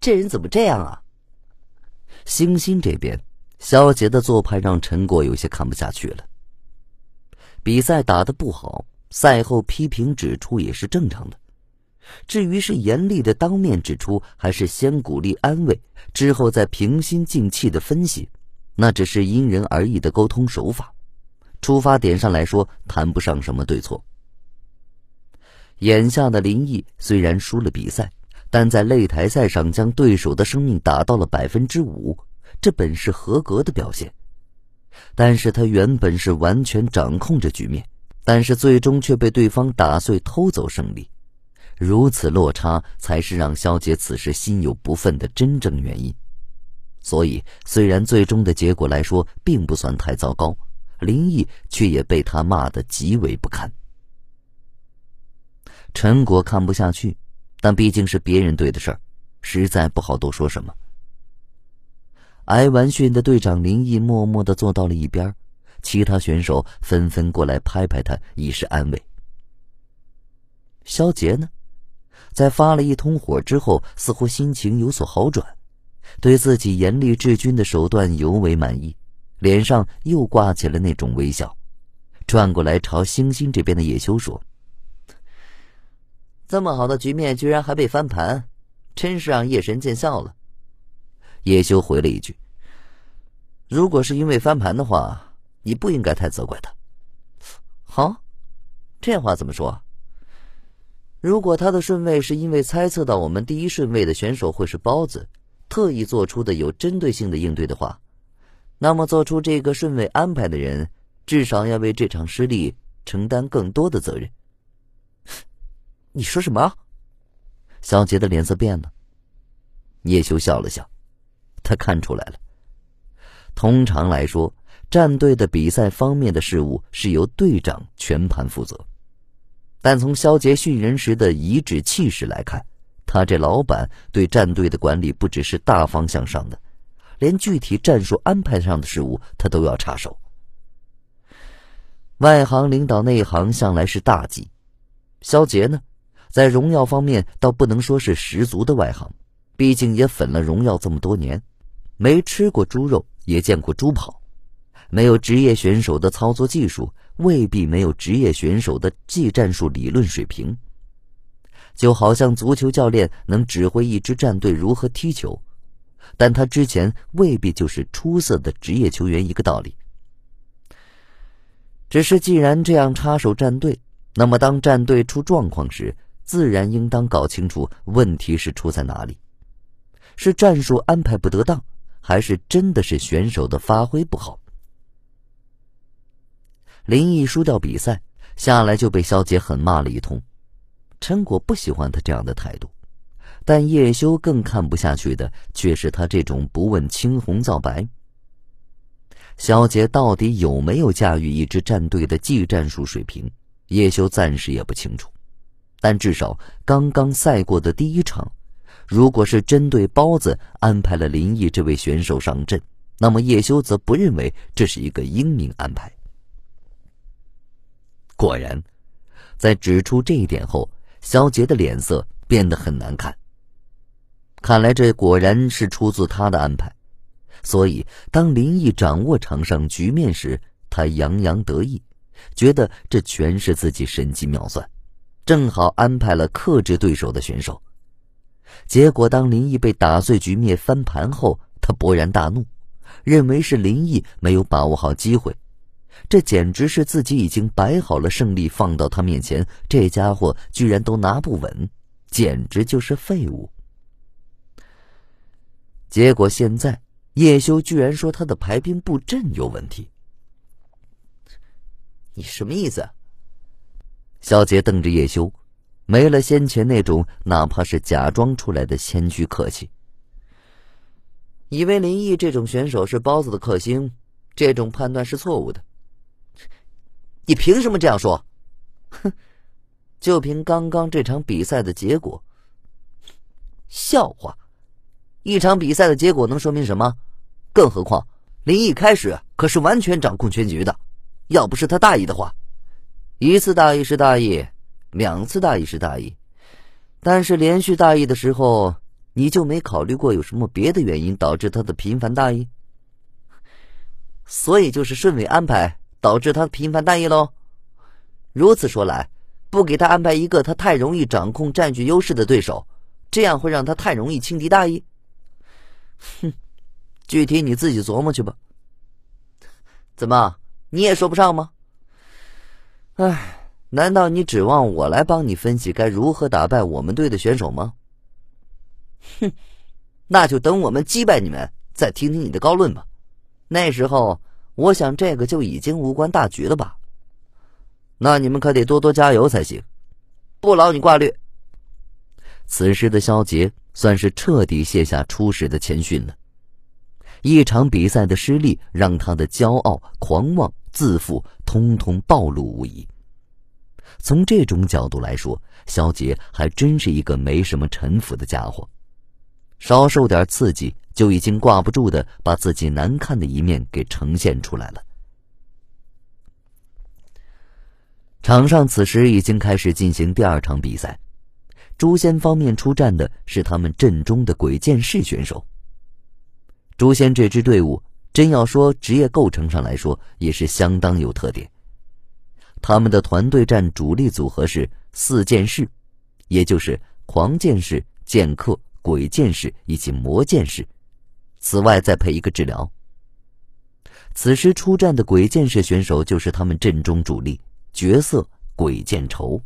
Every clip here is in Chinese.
这人怎么这样啊？星星这边，肖杰的做派让陈果有些看不下去了。比赛打得不好，赛后批评指出也是正常的。至于是严厉的当面指出，还是先鼓励安慰，之后再平心静气的分析，那只是因人而异的沟通手法。出发点上来说，谈不上什么对错。眼下的林毅虽然输了比赛，但在擂台赛上将对手的生命打到了百分之五，这本是合格的表现。但是他原本是完全掌控着局面，但是最终却被对方打碎，偷走胜利。如此落差，才是让肖杰此时心有不忿的真正原因。所以，虽然最终的结果来说并不算太糟糕，林毅却也被他骂得极为不堪。陈果看不下去，但毕竟是别人队的事儿，实在不好多说什么。挨完训的队长林毅默默的坐到了一边，其他选手纷纷过来拍拍他，以示安慰。肖杰呢？在发了一通火之后，似乎心情有所好转，对自己严厉治军的手段尤为满意，脸上又挂起了那种微笑，转过来朝星星这边的叶修说：“这么好的局面居然还被翻盘，真是让叶神见笑了。”叶修回了一句：“如果是因为翻盘的话，你不应该太责怪他。”好，这话怎么说？如果他的顺位是因为猜测到我们第一顺位的选手会是包子，特意做出的有针对性的应对的话，那么做出这个顺位安排的人，至少要为这场失利承担更多的责任。你说什么？小杰的脸色变了。叶修笑了笑，他看出来了。通常来说，战队的比赛方面的事务是由队长全盘负责。但从肖杰训人时的颐指气使来看，他这老板对战队的管理不只是大方向上的，连具体战术安排上的事物他都要插手。外行领导内行向来是大忌，肖杰呢，在荣耀方面倒不能说是十足的外行，毕竟也粉了荣耀这么多年，没吃过猪肉也见过猪跑，没有职业选手的操作技术。未必没有职业选手的技战术理论水平，就好像足球教练能指挥一支战队如何踢球，但他之前未必就是出色的职业球员一个道理。只是既然这样插手战队，那么当战队出状况时，自然应当搞清楚问题是出在哪里，是战术安排不得当，还是真的是选手的发挥不好？林毅输掉比赛，下来就被肖杰狠骂了一通。陈果不喜欢他这样的态度，但叶修更看不下去的却是他这种不问青红皂白。肖杰到底有没有驾驭一支战队的技战术水平，叶修暂时也不清楚。但至少刚刚赛过的第一场，如果是针对包子安排了林毅这位选手上阵，那么叶修则不认为这是一个英明安排。果然，在指出这一点后，肖杰的脸色变得很难看。看来这果然是出自他的安排，所以当林毅掌握场上局面时，他洋洋得意，觉得这全是自己神机妙算，正好安排了克制对手的选手。结果当林毅被打碎局面翻盘后，他勃然大怒，认为是林毅没有把握好机会。这简直是自己已经摆好了胜利放到他面前，这家伙居然都拿不稳，简直就是废物。结果现在叶修居然说他的排兵布阵有问题，你什么意思啊？小杰瞪着叶修，没了先前那种哪怕是假装出来的谦虚客气。以为林毅这种选手是包子的克星，这种判断是错误的。你凭什么这样说？哼，就凭刚刚这场比赛的结果。笑话！一场比赛的结果能说明什么？更何况林毅开始可是完全掌控全局的，要不是他大意的话，一次大意是大意，两次大意是大意，但是连续大意的时候，你就没考虑过有什么别的原因导致他的频繁大意？所以就是顺位安排导致他频繁大意喽。如此说来，不给他安排一个他太容易掌控、占据优势的对手，这样会让他太容易轻敌大意。哼，具体你自己琢磨去吧。怎么，你也说不上吗？哎，难道你指望我来帮你分析该如何打败我们队的选手吗？哼，那就等我们击败你们，再听听你的高论吧。那时候，我想这个就已经无关大局了吧？那你们可得多多加油才行，不劳你挂虑。此时的肖杰算是彻底卸下初始的谦逊了。一场比赛的失利，让他的骄傲、狂妄、自负通通暴露无遗。从这种角度来说，萧杰还真是一个没什么城府的家伙。稍受点刺激，就已经挂不住的把自己难看的一面给呈现出来了。场上此时已经开始进行第二场比赛，诛仙方面出战的是他们阵中的鬼剑士选手。诛仙这支队伍，真要说职业构成上来说，也是相当有特点。他们的团队战主力组合是四剑士，也就是狂剑士、剑客。鬼剑士以及魔剑士，此外再配一个治疗。此时出战的鬼剑士选手就是他们阵中主力角色鬼剑愁，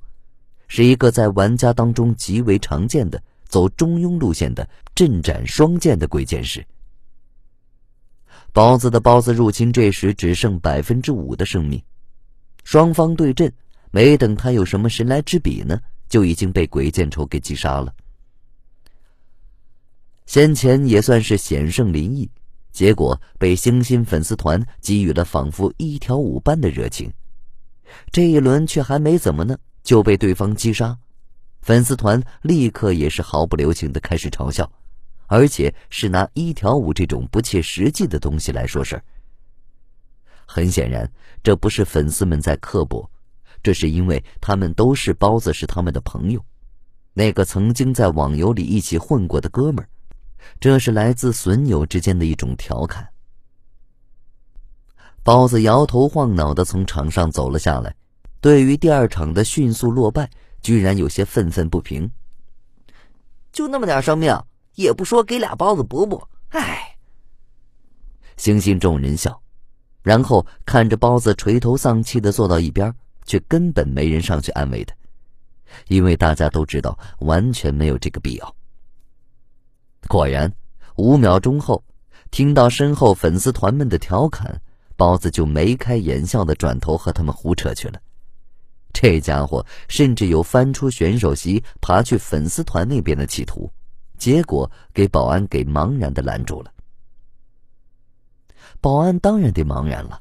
是一个在玩家当中极为常见的走中庸路线的阵斩双剑的鬼剑士。包子的包子入侵这时只剩百分之五的生命，双方对阵，没等他有什么神来之笔呢，就已经被鬼见愁给击杀了。先前也算是险胜林毅，结果被星星粉丝团给予了仿佛一条五般的热情。这一轮却还没怎么呢，就被对方击杀。粉丝团立刻也是毫不留情的开始嘲笑，而且是拿一条五这种不切实际的东西来说事儿。很显然，这不是粉丝们在刻薄，这是因为他们都是包子是他们的朋友，那个曾经在网游里一起混过的哥们儿。这是来自损友之间的一种调侃。包子摇头晃脑的从场上走了下来，对于第二场的迅速落败，居然有些愤愤不平。就那么点生命，也不说给俩包子补补，唉。星星众人笑，然后看着包子垂头丧气的坐到一边，却根本没人上去安慰他，因为大家都知道，完全没有这个必要。果然，五秒钟后，听到身后粉丝团们的调侃，包子就眉开眼笑的转头和他们胡扯去了。这家伙甚至有翻出选手席爬去粉丝团那边的企图，结果给保安给茫然的拦住了。保安当然得茫然了，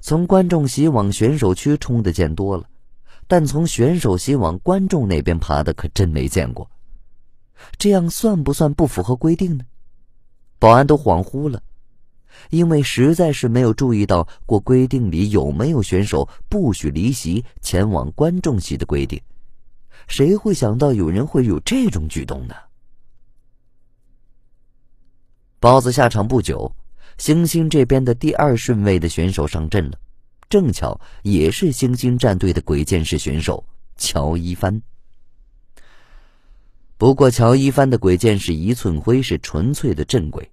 从观众席往选手区冲的见多了，但从选手席往观众那边爬的可真没见过。这样算不算不符合规定呢？保安都恍惚了，因为实在是没有注意到过规定里有没有选手不许离席前往观众席的规定。谁会想到有人会有这种举动呢？包子下场不久，星星这边的第二顺位的选手上阵了，正巧也是星星战队的鬼剑士选手乔一帆。不过，乔一帆的鬼剑士一寸灰是纯粹的正鬼，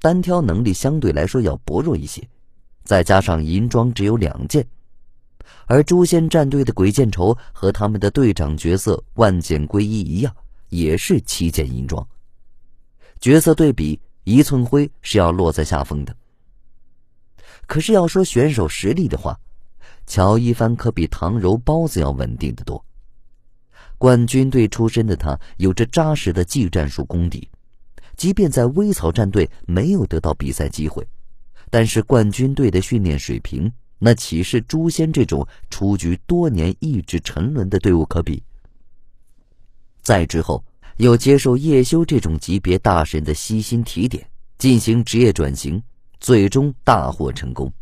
单挑能力相对来说要薄弱一些，再加上银装只有两件，而诛仙战队的鬼剑愁和他们的队长角色万剑归一一样，也是七件银装。角色对比，一寸灰是要落在下风的。可是要说选手实力的话，乔一帆可比唐柔包子要稳定的多。冠军队出身的他，有着扎实的技战术功底，即便在微草战队没有得到比赛机会，但是冠军队的训练水平，那岂是诛仙这种出局多年、一直沉沦的队伍可比？再之后，又接受叶修这种级别大神的悉心提点，进行职业转型，最终大获成功。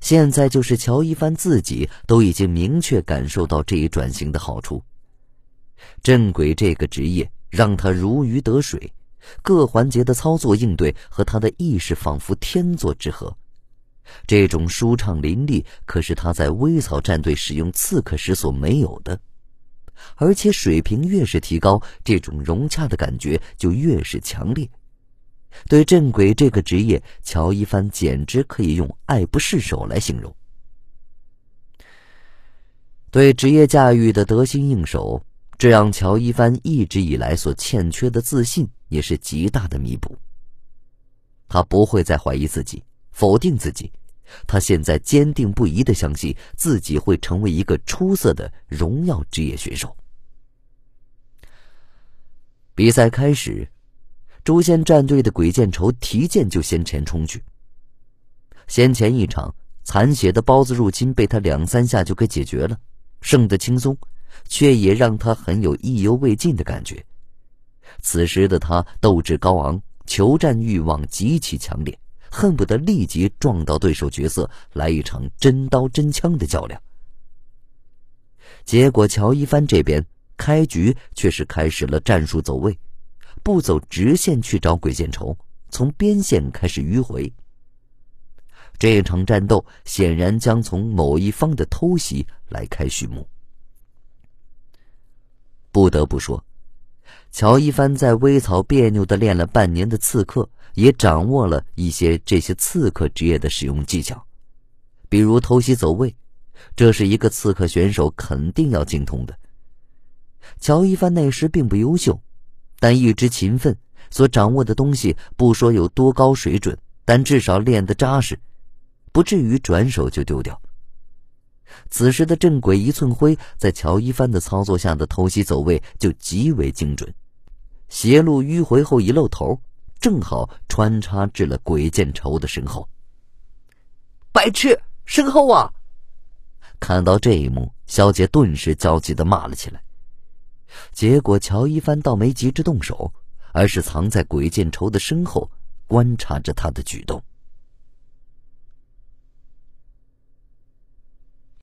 现在就是乔一帆自己都已经明确感受到这一转型的好处。镇鬼这个职业让他如鱼得水，各环节的操作应对和他的意识仿佛天作之合。这种舒畅淋漓，可是他在微草战队使用刺客时所没有的。而且水平越是提高，这种融洽的感觉就越是强烈。对镇鬼这个职业，乔一帆简直可以用爱不释手来形容。对职业驾驭的得心应手，这让乔一帆一直以来所欠缺的自信也是极大的弥补。他不会再怀疑自己。否定自己，他现在坚定不移的相信自己会成为一个出色的荣耀职业选手。比赛开始，诛仙战队的鬼见愁提剑就先前冲去。先前一场残血的包子入侵被他两三下就给解决了，胜得轻松，却也让他很有意犹未尽的感觉。此时的他斗志高昂，求战欲望极其强烈。恨不得立即撞到对手角色，来一场真刀真枪的较量。结果乔一帆这边开局却是开始了战术走位，不走直线去找鬼见愁，从边线开始迂回。这场战斗显然将从某一方的偷袭来开序幕。不得不说，乔一帆在微草别扭的练了半年的刺客。也掌握了一些这些刺客职业的使用技巧，比如偷袭走位，这是一个刺客选手肯定要精通的。乔一帆那时并不优秀，但一直勤奋，所掌握的东西不说有多高水准，但至少练得扎实，不至于转手就丢掉。此时的镇鬼一寸灰，在乔一帆的操作下的偷袭走位就极为精准，斜路迂回后一露头。正好穿插至了鬼见愁的身后。白痴，身后啊！看到这一幕，小姐顿时焦急的骂了起来。结果乔一帆倒没急着动手，而是藏在鬼见愁的身后，观察着他的举动。